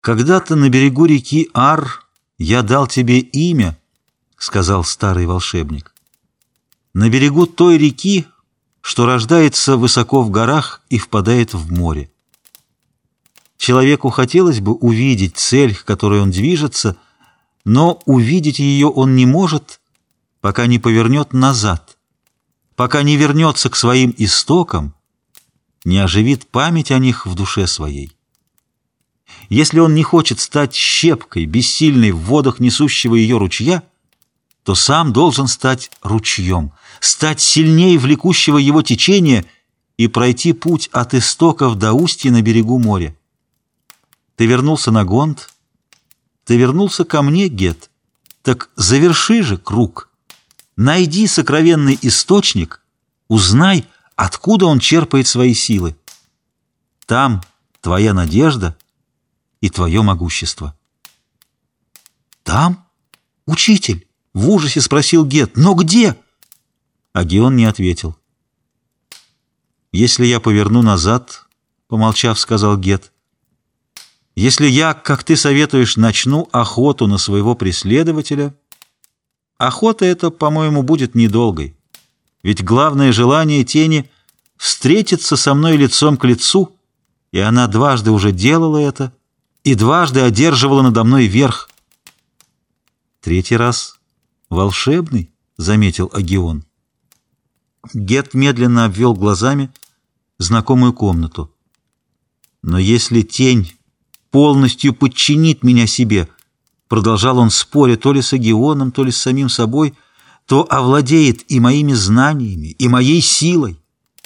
«Когда-то на берегу реки Ар я дал тебе имя», — сказал старый волшебник. «На берегу той реки, что рождается высоко в горах и впадает в море. Человеку хотелось бы увидеть цель, к которой он движется, но увидеть ее он не может, пока не повернет назад, пока не вернется к своим истокам, не оживит память о них в душе своей. Если он не хочет стать щепкой, бессильной в водах несущего ее ручья, то сам должен стать ручьем, стать сильнее влекущего его течения и пройти путь от истоков до устья на берегу моря. Ты вернулся на Гонд, ты вернулся ко мне, Гет, так заверши же круг. Найди сокровенный источник, узнай, откуда он черпает свои силы. Там твоя надежда — и твое могущество. «Там? Учитель!» — в ужасе спросил Гет. «Но где?» А Геон не ответил. «Если я поверну назад, — помолчав, сказал Гет, — если я, как ты советуешь, начну охоту на своего преследователя, охота эта, по-моему, будет недолгой, ведь главное желание тени — встретиться со мной лицом к лицу, и она дважды уже делала это — и дважды одерживала надо мной верх. Третий раз волшебный, — заметил Агион. Гет медленно обвел глазами знакомую комнату. Но если тень полностью подчинит меня себе, продолжал он споря то ли с Агионом, то ли с самим собой, то овладеет и моими знаниями, и моей силой.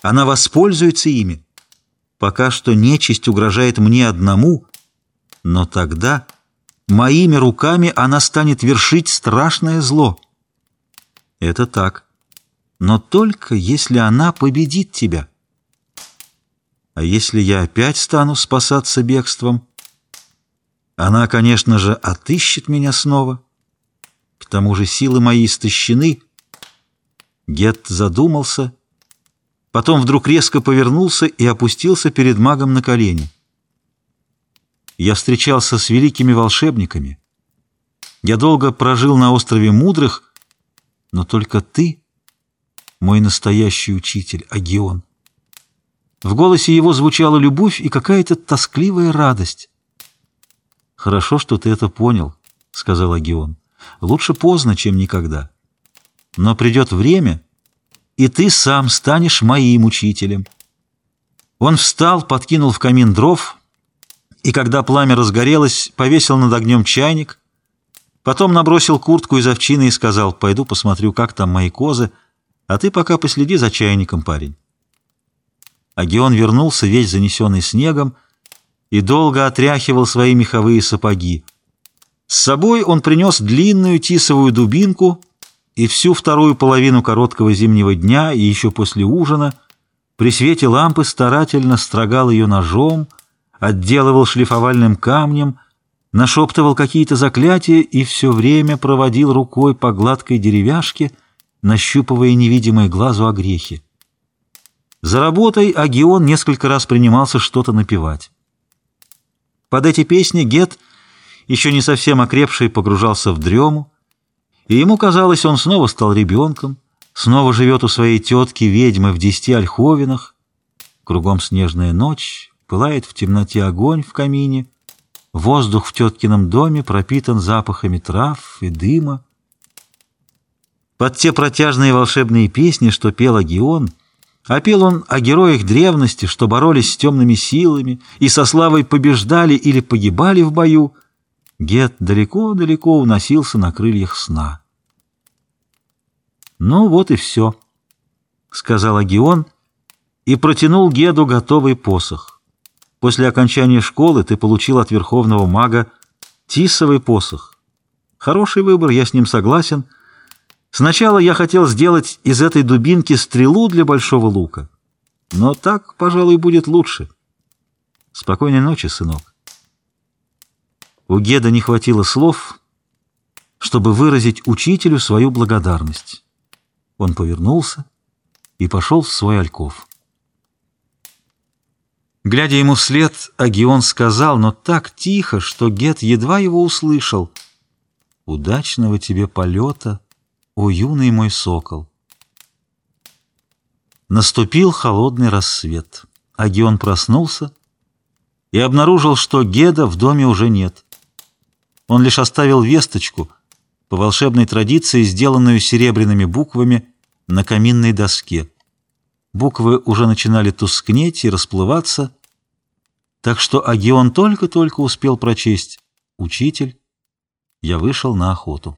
Она воспользуется ими. Пока что нечисть угрожает мне одному — но тогда моими руками она станет вершить страшное зло. Это так. Но только если она победит тебя. А если я опять стану спасаться бегством? Она, конечно же, отыщет меня снова. К тому же силы мои истощены. Гет задумался, потом вдруг резко повернулся и опустился перед магом на колени. Я встречался с великими волшебниками. Я долго прожил на острове мудрых, но только ты, мой настоящий учитель, Агион. В голосе его звучала любовь и какая-то тоскливая радость. «Хорошо, что ты это понял», — сказал Агион. «Лучше поздно, чем никогда. Но придет время, и ты сам станешь моим учителем». Он встал, подкинул в камин дров — и когда пламя разгорелось, повесил над огнем чайник, потом набросил куртку из овчины и сказал, «Пойду посмотрю, как там мои козы, а ты пока последи за чайником, парень». Агион вернулся, весь занесенный снегом, и долго отряхивал свои меховые сапоги. С собой он принес длинную тисовую дубинку и всю вторую половину короткого зимнего дня и еще после ужина при свете лампы старательно строгал ее ножом, отделывал шлифовальным камнем, нашептывал какие-то заклятия и все время проводил рукой по гладкой деревяшке, нащупывая невидимые глазу огрехи. За работой Агион несколько раз принимался что-то напевать. Под эти песни Гет, еще не совсем окрепший, погружался в дрему, и ему казалось, он снова стал ребенком, снова живет у своей тетки-ведьмы в десяти ольховинах, кругом снежная ночь, Пылает в темноте огонь в камине, воздух в теткином доме пропитан запахами трав и дыма. Под те протяжные волшебные песни, что пел Агион, а пел он о героях древности, что боролись с темными силами и со славой побеждали или погибали в бою, Гет далеко-далеко уносился на крыльях сна. «Ну вот и все», — сказал Агион и протянул Геду готовый посох. После окончания школы ты получил от верховного мага тисовый посох. Хороший выбор, я с ним согласен. Сначала я хотел сделать из этой дубинки стрелу для большого лука. Но так, пожалуй, будет лучше. Спокойной ночи, сынок. У Геда не хватило слов, чтобы выразить учителю свою благодарность. Он повернулся и пошел в свой альков. Глядя ему вслед, Агион сказал, но так тихо, что Гет едва его услышал. «Удачного тебе полета, о юный мой сокол!» Наступил холодный рассвет. Агион проснулся и обнаружил, что Геда в доме уже нет. Он лишь оставил весточку, по волшебной традиции, сделанную серебряными буквами на каминной доске. Буквы уже начинали тускнеть и расплываться, так что Агион только-только успел прочесть «Учитель, я вышел на охоту».